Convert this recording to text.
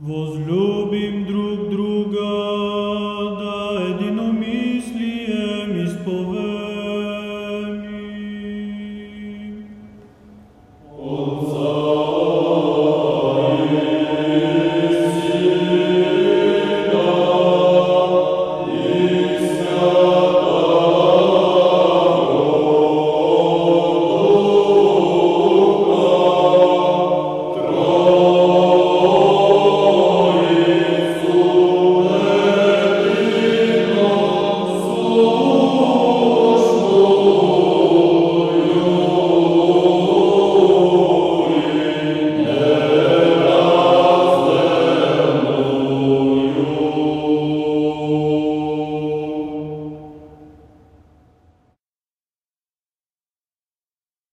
Возлюбим